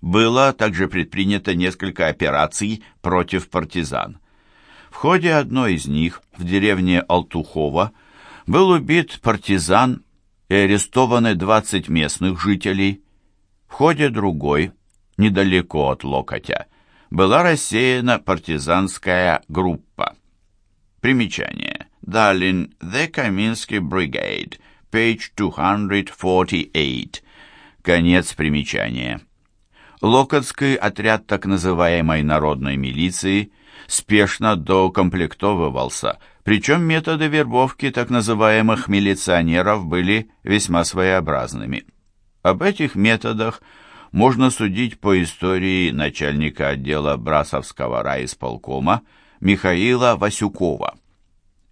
Было также предпринято несколько операций против партизан. В ходе одной из них в деревне Алтухова был убит партизан и арестованы 20 местных жителей. В ходе другой, недалеко от Локотя, была рассеяна партизанская группа. Примечание. Далин, The Каминский Brigade, page 248. Конец примечания. Локотский отряд так называемой народной милиции спешно доукомплектовывался, причем методы вербовки так называемых милиционеров были весьма своеобразными. Об этих методах можно судить по истории начальника отдела Брасовского райисполкома Михаила Васюкова.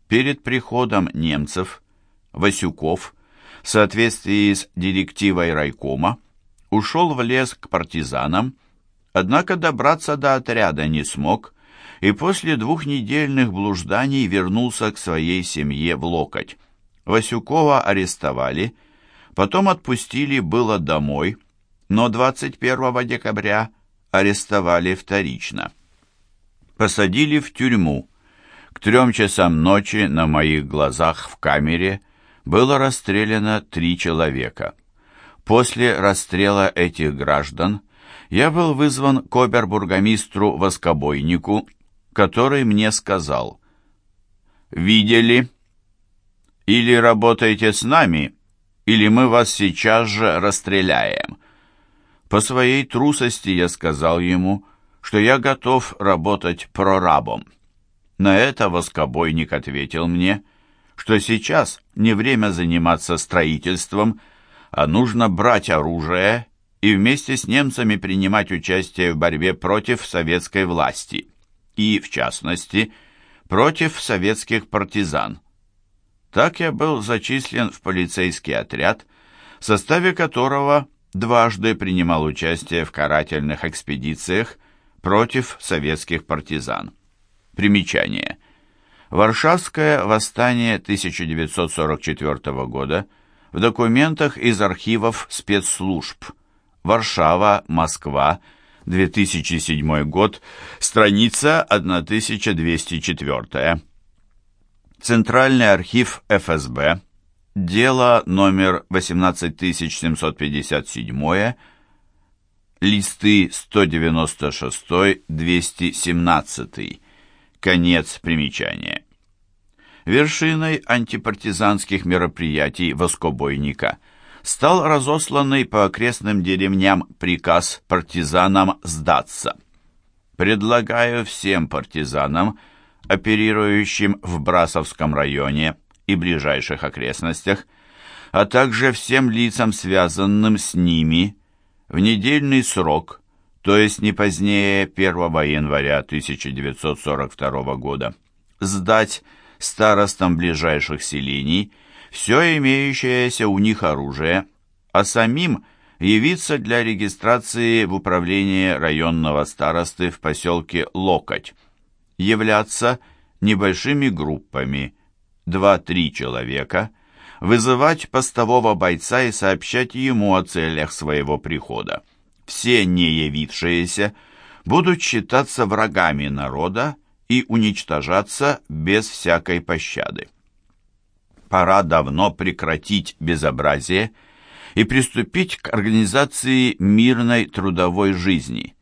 Перед приходом немцев Васюков в соответствии с директивой райкома ушел в лес к партизанам, однако добраться до отряда не смог и после двухнедельных блужданий вернулся к своей семье в Локоть. Васюкова арестовали, потом отпустили было домой, но 21 декабря арестовали вторично. Посадили в тюрьму. К трем часам ночи на моих глазах в камере было расстреляно три человека. После расстрела этих граждан я был вызван к обербургомистру-воскобойнику, который мне сказал «Видели? Или работаете с нами, или мы вас сейчас же расстреляем». По своей трусости я сказал ему, что я готов работать прорабом. На это воскобойник ответил мне, что сейчас не время заниматься строительством, а нужно брать оружие и вместе с немцами принимать участие в борьбе против советской власти и, в частности, против советских партизан. Так я был зачислен в полицейский отряд, в составе которого дважды принимал участие в карательных экспедициях против советских партизан. Примечание. Варшавское восстание 1944 года – в документах из архивов спецслужб. Варшава, Москва, 2007 год, страница 1204. Центральный архив ФСБ, дело номер 18757, листы 196-217, конец примечания. Вершиной антипартизанских мероприятий воскобойника стал разосланный по окрестным деревням приказ партизанам сдаться. Предлагаю всем партизанам, оперирующим в Брасовском районе и ближайших окрестностях, а также всем лицам, связанным с ними, в недельный срок, то есть не позднее 1 января 1942 года, сдать старостам ближайших селений все имеющееся у них оружие, а самим явиться для регистрации в управление районного старосты в поселке Локоть, являться небольшими группами, 2-3 человека, вызывать постового бойца и сообщать ему о целях своего прихода. Все не явившиеся будут считаться врагами народа и уничтожаться без всякой пощады. Пора давно прекратить безобразие и приступить к организации мирной трудовой жизни.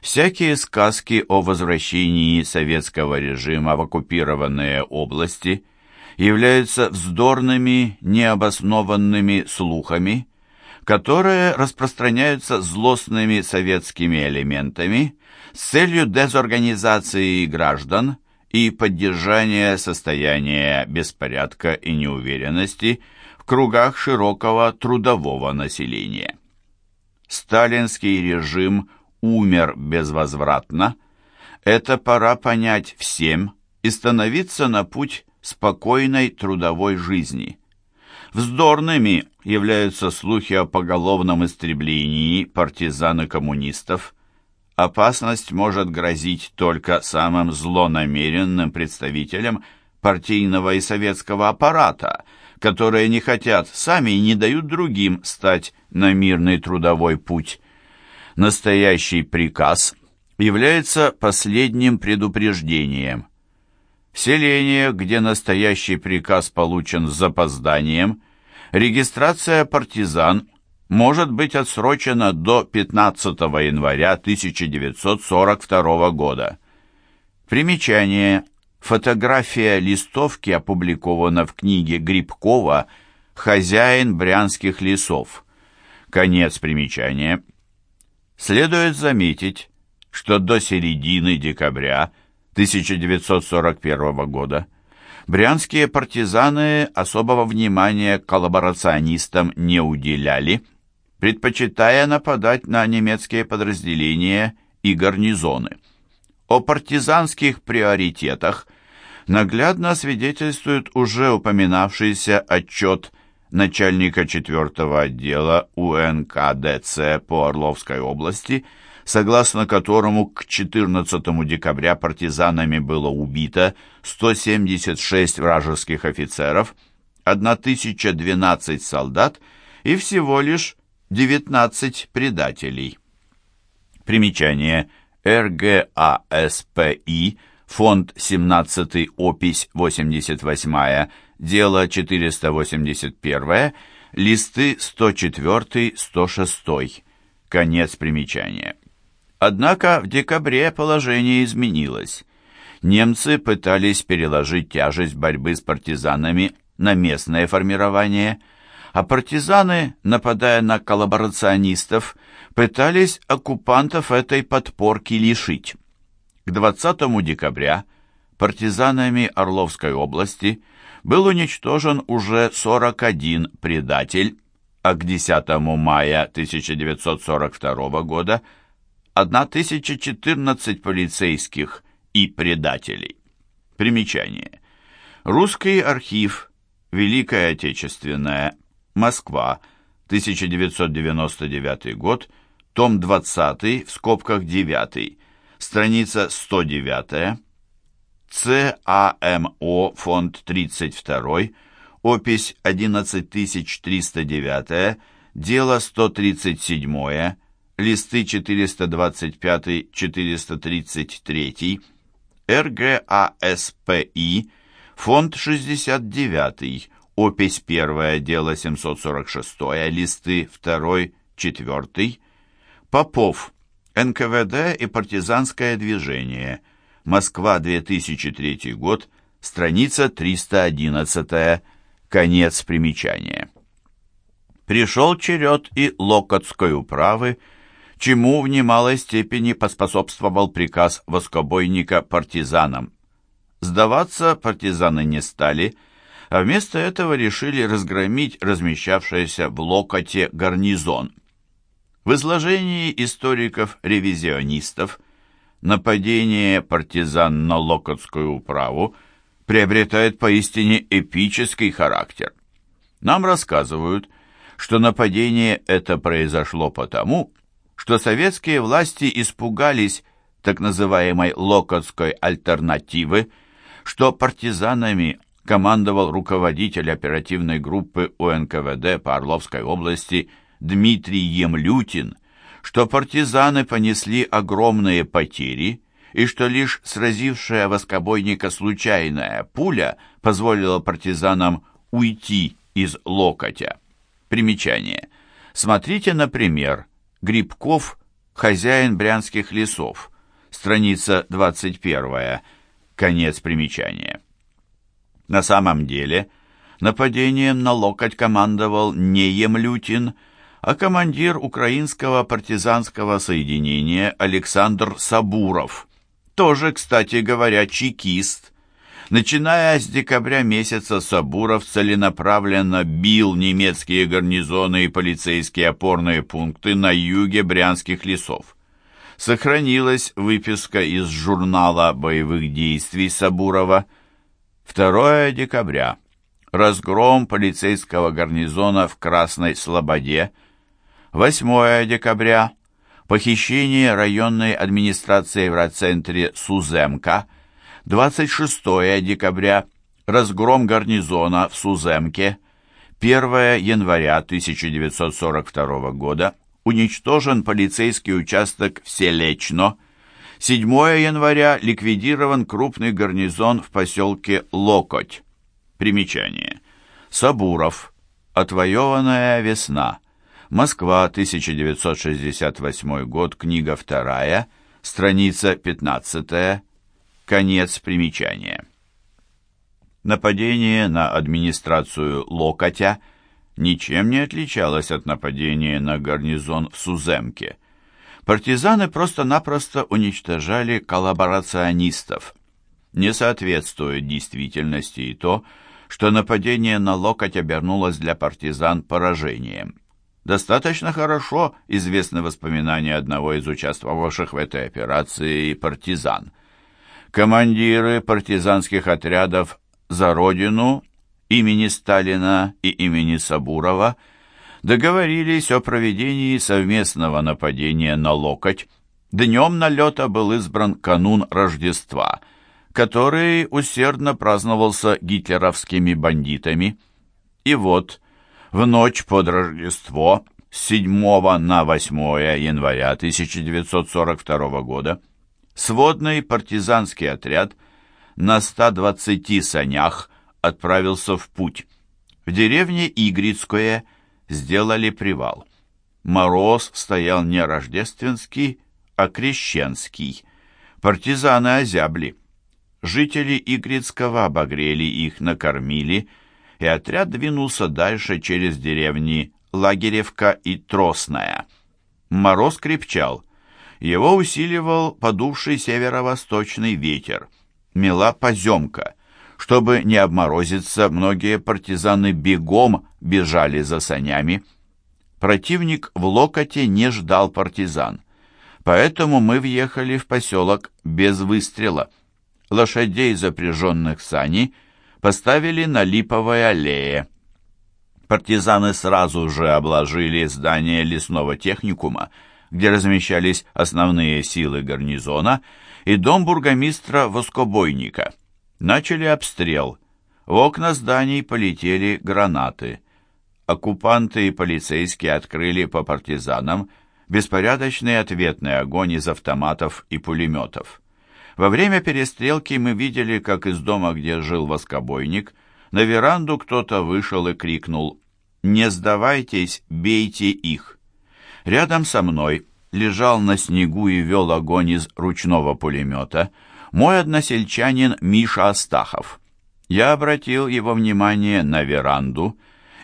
Всякие сказки о возвращении советского режима в оккупированные области являются вздорными, необоснованными слухами, которые распространяются злостными советскими элементами с целью дезорганизации граждан и поддержания состояния беспорядка и неуверенности в кругах широкого трудового населения. Сталинский режим умер безвозвратно, это пора понять всем и становиться на путь спокойной трудовой жизни. Вздорными являются слухи о поголовном истреблении партизан и коммунистов, опасность может грозить только самым злонамеренным представителям партийного и советского аппарата, которые не хотят сами и не дают другим стать на мирный трудовой путь. Настоящий приказ является последним предупреждением. В селениях, где настоящий приказ получен с запозданием, регистрация партизан может быть отсрочена до 15 января 1942 года. Примечание. Фотография листовки опубликована в книге Грибкова «Хозяин брянских лесов». Конец примечания. Следует заметить, что до середины декабря 1941 года брянские партизаны особого внимания коллаборационистам не уделяли, предпочитая нападать на немецкие подразделения и гарнизоны. О партизанских приоритетах наглядно свидетельствует уже упоминавшийся отчет начальника 4 отдела УНКДЦ по Орловской области – согласно которому к 14 декабря партизанами было убито 176 вражеских офицеров, 1012 солдат и всего лишь 19 предателей. Примечание. РГАСПИ, фонд 17, опись 88, дело 481, листы 104-106. Конец примечания. Однако в декабре положение изменилось. Немцы пытались переложить тяжесть борьбы с партизанами на местное формирование, а партизаны, нападая на коллаборационистов, пытались оккупантов этой подпорки лишить. К 20 декабря партизанами Орловской области был уничтожен уже 41 предатель, а к 10 мая 1942 года – 1014 полицейских и предателей. Примечание. Русский архив. Великая Отечественная. Москва. 1999 год. Том 20, в скобках 9. Страница 109. ЦАМО, фонд 32, опись 11309, дело 137, листы 425-433, РГАСПИ, фонд 69, опись 1, дело 746, листы 2, 4, Попов, НКВД и партизанское движение, Москва, 2003 год, страница 311, конец примечания. Пришел черед и Локотской управы, чему в немалой степени поспособствовал приказ воскобойника партизанам. Сдаваться партизаны не стали, а вместо этого решили разгромить размещавшийся в Локоте гарнизон. В изложении историков-ревизионистов нападение партизан на Локотскую управу приобретает поистине эпический характер. Нам рассказывают, что нападение это произошло потому, что советские власти испугались так называемой Локотской альтернативы, что партизанами командовал руководитель оперативной группы УНКВД по Орловской области Дмитрий Емлютин, что партизаны понесли огромные потери и что лишь сразившая воскобойника случайная пуля позволила партизанам уйти из локотя. Примечание. Смотрите, например, Грибков, хозяин брянских лесов, страница 21, конец примечания. На самом деле, нападением на локоть командовал не Емлютин, а командир украинского партизанского соединения Александр Сабуров, тоже, кстати говоря, чекист, Начиная с декабря месяца Сабуров целенаправленно бил немецкие гарнизоны и полицейские опорные пункты на юге брянских лесов. Сохранилась выписка из журнала боевых действий Сабурова. 2 декабря. Разгром полицейского гарнизона в Красной Слободе. 8 декабря. Похищение районной администрации в райцентре Суземка – 26 декабря разгром гарнизона в Суземке, 1 января 1942 года уничтожен полицейский участок в Селечно. 7 января ликвидирован крупный гарнизон в поселке Локоть. Примечание. Сабуров. Отвоеванная весна. Москва, 1968 год, книга 2, страница 15, конец примечания. Нападение на администрацию Локотя ничем не отличалось от нападения на гарнизон в Суземке. Партизаны просто-напросто уничтожали коллаборационистов. Не соответствует действительности и то, что нападение на Локоть обернулось для партизан поражением. Достаточно хорошо известны воспоминания одного из участвовавших в этой операции партизан. Командиры партизанских отрядов «За Родину» имени Сталина и имени Сабурова договорились о проведении совместного нападения на Локоть. Днем налета был избран канун Рождества, который усердно праздновался гитлеровскими бандитами. И вот, в ночь под Рождество с 7 на 8 января 1942 года сводный партизанский отряд на 120 санях отправился в путь. В деревне Игрицкое сделали привал. Мороз стоял не рождественский, а крещенский. Партизаны озябли. Жители Игрицкого обогрели их, накормили – и отряд двинулся дальше через деревни Лагеревка и Тросная. Мороз крепчал. Его усиливал подувший северо-восточный ветер. Мела поземка. Чтобы не обморозиться, многие партизаны бегом бежали за санями. Противник в локоте не ждал партизан. Поэтому мы въехали в поселок без выстрела. Лошадей, запряженных сани, поставили на Липовой аллее. Партизаны сразу же обложили здание лесного техникума, где размещались основные силы гарнизона, и дом бургомистра Воскобойника. Начали обстрел. В окна зданий полетели гранаты. Оккупанты и полицейские открыли по партизанам беспорядочный ответный огонь из автоматов и пулеметов. Во время перестрелки мы видели, как из дома, где жил воскобойник, на веранду кто-то вышел и крикнул «Не сдавайтесь, бейте их!». Рядом со мной лежал на снегу и вел огонь из ручного пулемета мой односельчанин Миша Астахов. Я обратил его внимание на веранду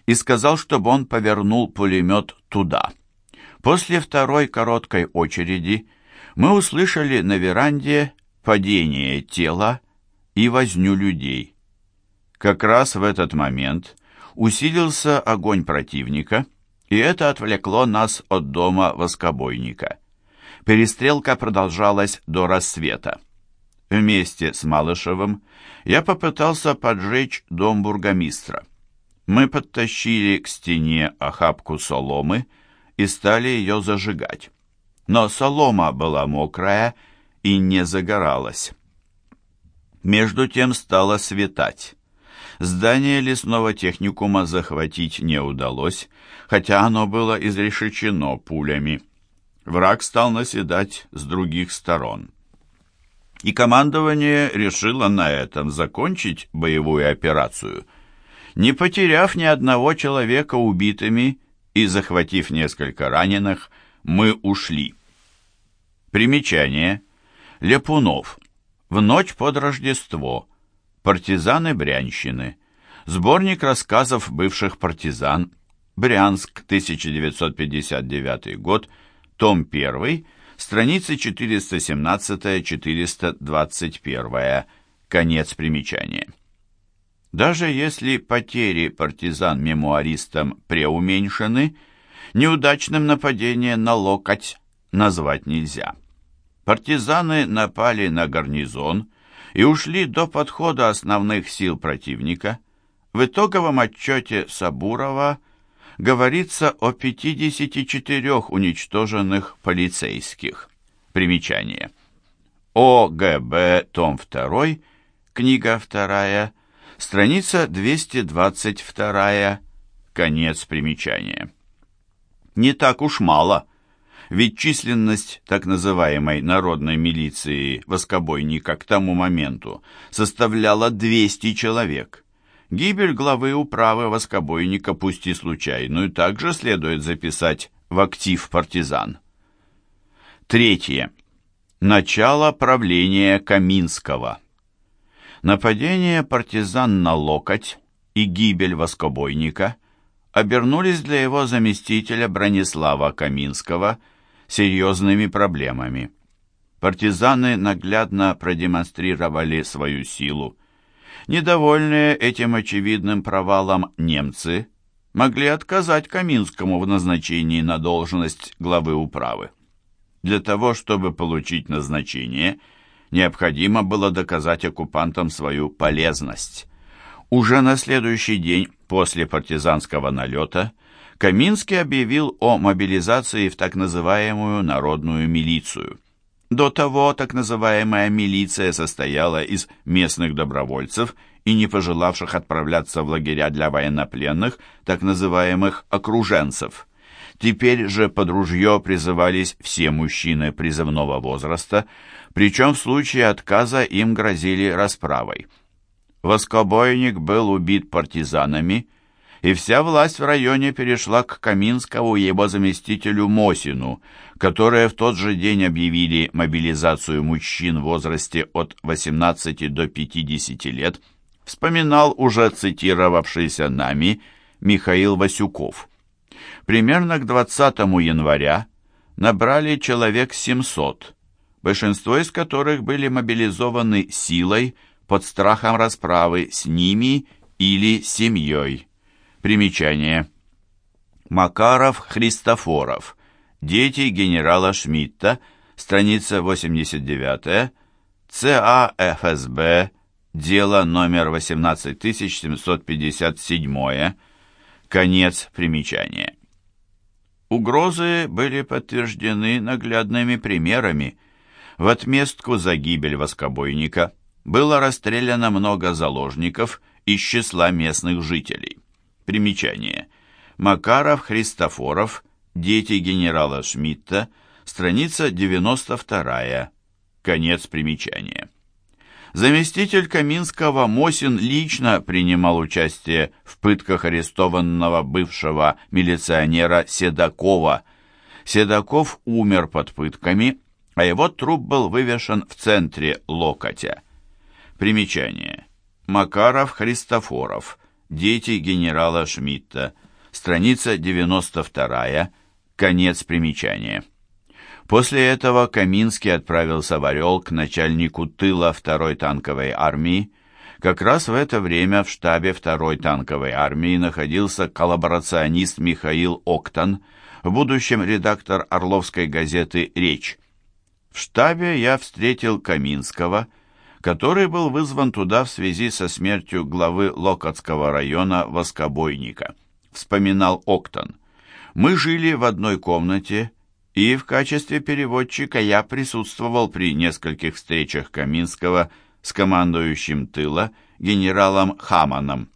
и сказал, чтобы он повернул пулемет туда. После второй короткой очереди мы услышали на веранде падение тела и возню людей. Как раз в этот момент усилился огонь противника, и это отвлекло нас от дома воскобойника. Перестрелка продолжалась до рассвета. Вместе с Малышевым я попытался поджечь дом бургомистра. Мы подтащили к стене охапку соломы и стали ее зажигать. Но солома была мокрая, и не загоралась. Между тем стало светать. Здание лесного техникума захватить не удалось, хотя оно было изрешечено пулями. Враг стал наседать с других сторон. И командование решило на этом закончить боевую операцию. Не потеряв ни одного человека убитыми и захватив несколько раненых, мы ушли. Примечание. Лепунов. В ночь под Рождество. Партизаны Брянщины. Сборник рассказов бывших партизан. Брянск, 1959 год. Том 1. Страницы 417-421. Конец примечания. Даже если потери партизан-мемуаристам преуменьшены, неудачным нападение на локоть назвать нельзя. Партизаны напали на гарнизон и ушли до подхода основных сил противника. В итоговом отчете Сабурова говорится о 54 уничтоженных полицейских. Примечание. ОГБ, том 2, книга 2, страница 222, конец примечания. не так уж мало, ведь численность так называемой народной милиции воскобойника к тому моменту составляла 200 человек. Гибель главы управы воскобойника, пусть и случайную, также следует записать в актив партизан. Третье. Начало правления Каминского. Нападение партизан на локоть и гибель воскобойника обернулись для его заместителя Бронислава Каминского серьезными проблемами. Партизаны наглядно продемонстрировали свою силу. Недовольные этим очевидным провалом немцы могли отказать Каминскому в назначении на должность главы управы. Для того, чтобы получить назначение, необходимо было доказать оккупантам свою полезность. Уже на следующий день после партизанского налета Каминский объявил о мобилизации в так называемую народную милицию. До того так называемая милиция состояла из местных добровольцев и не пожелавших отправляться в лагеря для военнопленных, так называемых окруженцев. Теперь же под ружье призывались все мужчины призывного возраста, причем в случае отказа им грозили расправой. Воскобойник был убит партизанами, и вся власть в районе перешла к Каминскому и его заместителю Мосину, которые в тот же день объявили мобилизацию мужчин в возрасте от 18 до 50 лет, вспоминал уже цитировавшийся нами Михаил Васюков. Примерно к 20 января набрали человек 700, большинство из которых были мобилизованы силой под страхом расправы с ними или семьей. Примечание. Макаров Христофоров. Дети генерала Шмидта. Страница 89. ЦА ФСБ. Дело номер 18757. Конец примечания. Угрозы были подтверждены наглядными примерами. В отместку за гибель воскобойника было расстреляно много заложников из числа местных жителей. Примечание. Макаров, Христофоров, дети генерала Шмидта, страница 92, конец примечания. Заместитель Каминского Мосин лично принимал участие в пытках арестованного бывшего милиционера Седакова. Седаков умер под пытками, а его труп был вывешен в центре локотя. Примечание. Макаров Христофоров. Дети генерала Шмидта. Страница 92. Конец примечания. После этого Каминский отправился в Орел к начальнику тыла второй танковой армии. Как раз в это время в штабе второй танковой армии находился коллаборационист Михаил Октан, в будущем редактор Орловской газеты «Речь». В штабе я встретил Каминского – который был вызван туда в связи со смертью главы Локотского района Воскобойника. Вспоминал Октон. «Мы жили в одной комнате, и в качестве переводчика я присутствовал при нескольких встречах Каминского с командующим тыла генералом Хаманом.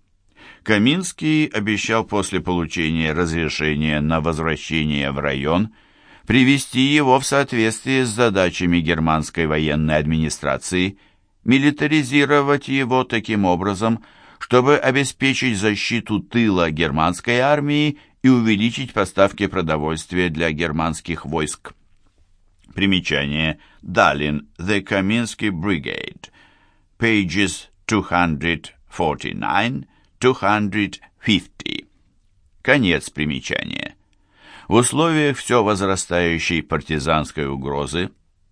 Каминский обещал после получения разрешения на возвращение в район привести его в соответствие с задачами германской военной администрации – милитаризировать его таким образом, чтобы обеспечить защиту тыла германской армии и увеличить поставки продовольствия для германских войск. Примечание. Далин. The Kaminsky Brigade. Pages 249-250. Конец примечания. В условиях все возрастающей партизанской угрозы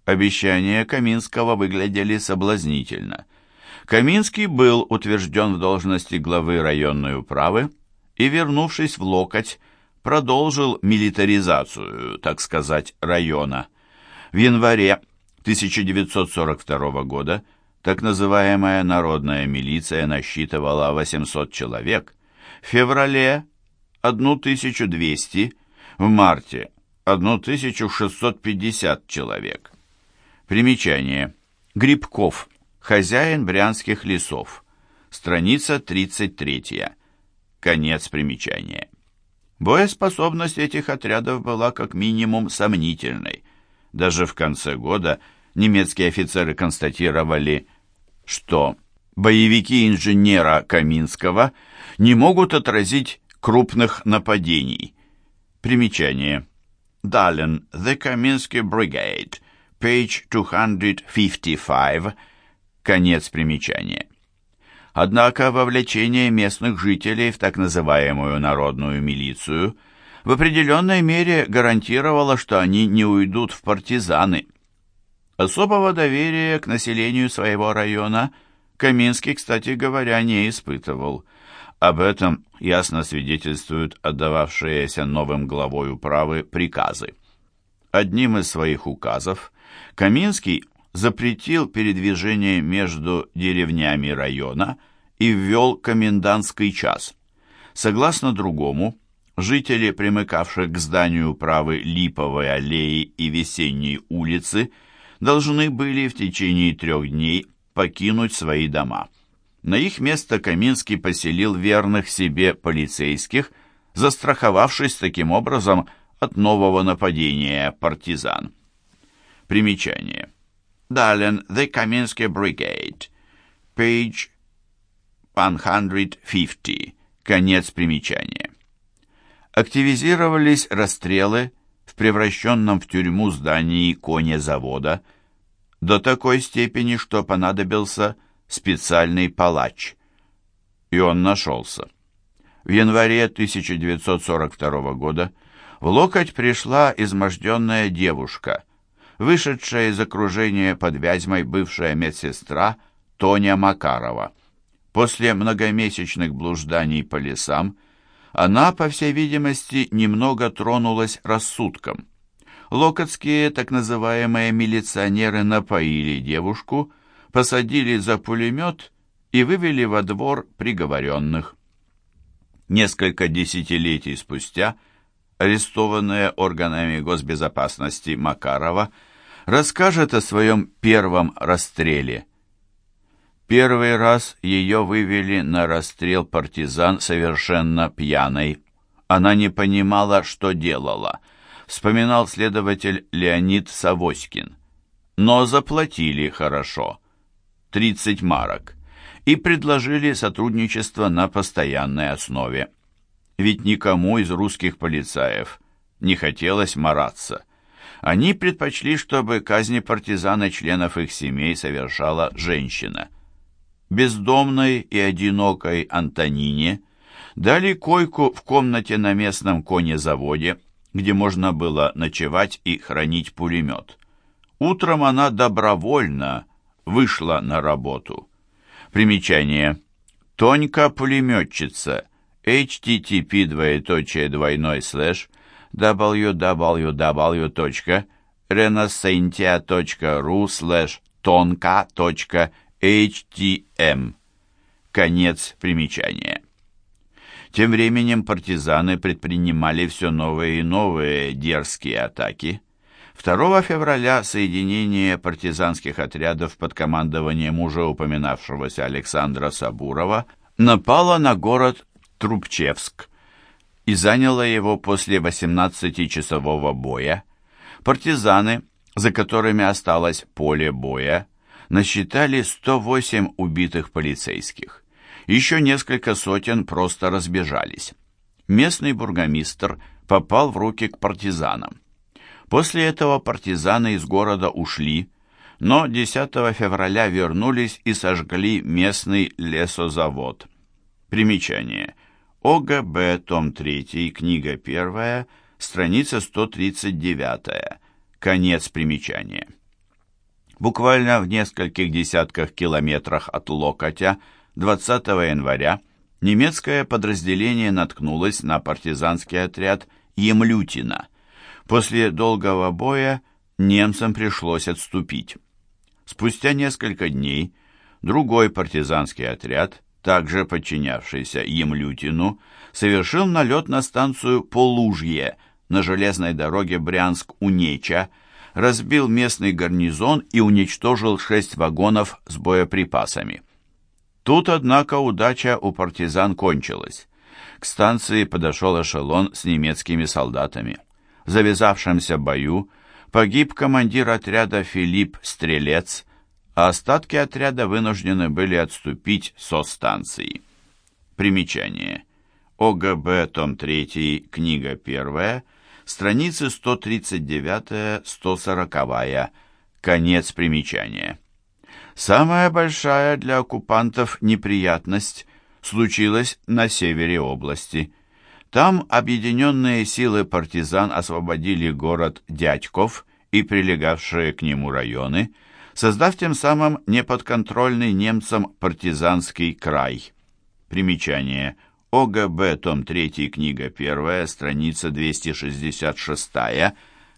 Обещания Каминского выглядели соблазнительно. Каминский был утвержден в должности главы районной управы и, вернувшись в Локоть, продолжил милитаризацию, так сказать, района. В январе 1942 года так называемая народная милиция насчитывала 800 человек, в феврале – 1200, в марте – 1650 человек. Примечание. Грибков. Хозяин брянских лесов. Страница 33. Конец примечания. Боеспособность этих отрядов была как минимум сомнительной. Даже в конце года немецкие офицеры констатировали, что боевики инженера Каминского не могут отразить крупных нападений. Примечание. Дален, The Kaminsky Brigade, page 255, конец примечания. Однако вовлечение местных жителей в так называемую народную милицию в определенной мере гарантировало, что они не уйдут в партизаны. Особого доверия к населению своего района Каминский, кстати говоря, не испытывал. Об этом ясно свидетельствуют отдававшиеся новым главой управы приказы. Одним из своих указов Каминский запретил передвижение между деревнями района и ввел комендантский час. Согласно другому, жители, примыкавших к зданию управы Липовой аллеи и Весенней улицы, должны были в течение трех дней покинуть свои дома. На их место Каминский поселил верных себе полицейских, застраховавшись таким образом от нового нападения партизан. Примечание. Дален The Kaminsky Brigade. Page 150. Конец примечания. Активизировались расстрелы в превращенном в тюрьму здании конезавода до такой степени, что понадобился специальный палач. И он нашелся. В январе 1942 года в Локоть пришла изможденная девушка, вышедшая из окружения под Вязьмой бывшая медсестра Тоня Макарова. После многомесячных блужданий по лесам она, по всей видимости, немного тронулась рассудком. Локотские так называемые милиционеры напоили девушку, посадили за пулемет и вывели во двор приговоренных. Несколько десятилетий спустя арестованная органами госбезопасности Макарова расскажет о своем первом расстреле. Первый раз ее вывели на расстрел партизан совершенно пьяной. Она не понимала, что делала, вспоминал следователь Леонид Савоськин. Но заплатили хорошо, 30 марок, и предложили сотрудничество на постоянной основе. Ведь никому из русских полицаев не хотелось мараться. Они предпочли, чтобы казни партизан и членов их семей совершала женщина – бездомной и одинокой Антонине дали койку в комнате на местном конезаводе, где можно было ночевать и хранить пулемет. Утром она добровольно вышла на работу. Примечание. Тонька-пулеметчица. Http двоеточие двойной слэш www.renasentia.ru слэш тонка.ru HTM. Конец примечания. Тем временем партизаны предпринимали все новые и новые дерзкие атаки. 2 февраля соединение партизанских отрядов под командованием уже упоминавшегося Александра Сабурова напало на город Трубчевск и заняло его после 18-часового боя. Партизаны, за которыми осталось поле боя, насчитали 108 убитых полицейских. Еще несколько сотен просто разбежались. Местный бургомистр попал в руки к партизанам. После этого партизаны из города ушли, но 10 февраля вернулись и сожгли местный лесозавод. Примечание. ОГБ, том 3, книга 1, страница 139. Конец примечания. Буквально в нескольких десятках километрах от Локотя 20 января немецкое подразделение наткнулось на партизанский отряд Емлютина. После долгого боя немцам пришлось отступить. Спустя несколько дней другой партизанский отряд, также подчинявшийся Емлютину, совершил налет на станцию Полужье на железной дороге Брянск-Унеча, разбил местный гарнизон и уничтожил шесть вагонов с боеприпасами. Тут, однако, удача у партизан кончилась. к станции подошел эшелон с немецкими солдатами. В завязавшемся бою погиб командир отряда Филипп Стрелец, а остатки отряда вынуждены были отступить со станции. Примечание. ОГБ, том 3, книга 1, страницы 139-140, конец примечания. Самая большая для оккупантов неприятность случилась на севере области. Там объединенные силы партизан освободили город Дядьков и прилегавшие к нему районы, создав тем самым неподконтрольный немцам партизанский край. Примечание. ОГБ, том 3, книга 1, страница 266,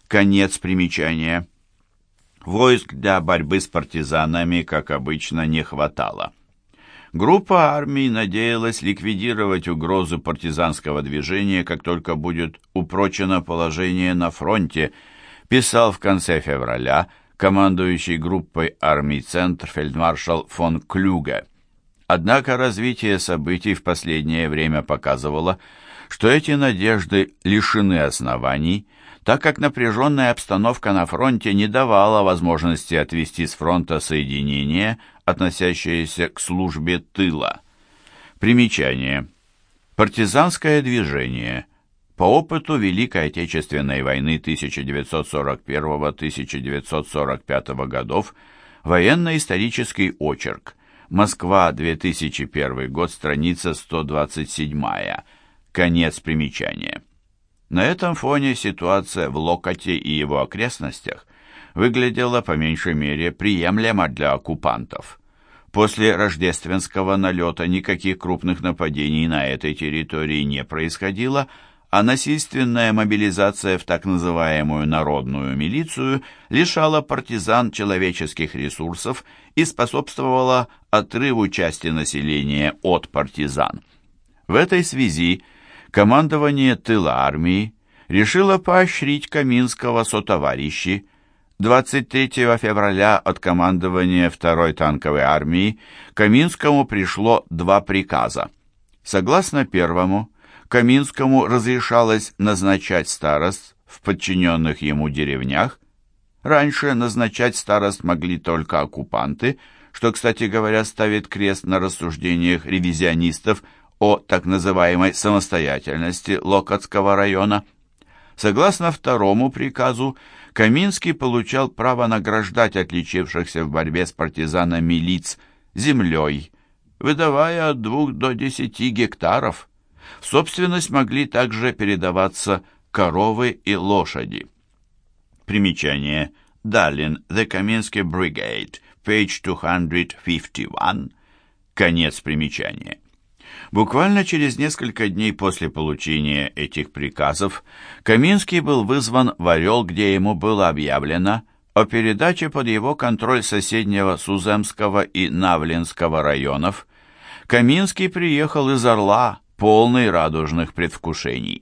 конец примечания. Войск для борьбы с партизанами, как обычно, не хватало. Группа армий надеялась ликвидировать угрозы партизанского движения, как только будет упрочено положение на фронте, писал в конце февраля командующий группой армий «Центр» фельдмаршал фон Клюге. Однако развитие событий в последнее время показывало, что эти надежды лишены оснований, так как напряженная обстановка на фронте не давала возможности отвести с фронта соединения, относящиеся к службе тыла. Примечание. Партизанское движение – по опыту Великой Отечественной войны 1941-1945 годов военно-исторический очерк. Москва, 2001 год, страница 127. Конец примечания. На этом фоне ситуация в Локоте и его окрестностях выглядела по меньшей мере приемлемо для оккупантов. После рождественского налета никаких крупных нападений на этой территории не происходило, а насильственная мобилизация в так называемую народную милицию лишала партизан человеческих ресурсов и способствовала отрыву части населения от партизан. В этой связи командование тыла армии решило поощрить Каминского сотоварищи. 23 февраля от командования 2-й танковой армии Каминскому пришло два приказа. Согласно первому, Каминскому разрешалось назначать старост в подчиненных ему деревнях. Раньше назначать старост могли только оккупанты, что, кстати говоря, ставит крест на рассуждениях ревизионистов о так называемой самостоятельности Локотского района. Согласно второму приказу, Каминский получал право награждать отличившихся в борьбе с партизанами лиц землей, выдавая от двух до десяти гектаров – в собственность могли также передаваться коровы и лошади. Примечание. Далин, The Каменский Brigade, page 251. Конец примечания. Буквально через несколько дней после получения этих приказов Каминский был вызван в Орел, где ему было объявлено о передаче под его контроль соседнего Суземского и Навлинского районов. Каминский приехал из Орла, полный радужных предвкушений.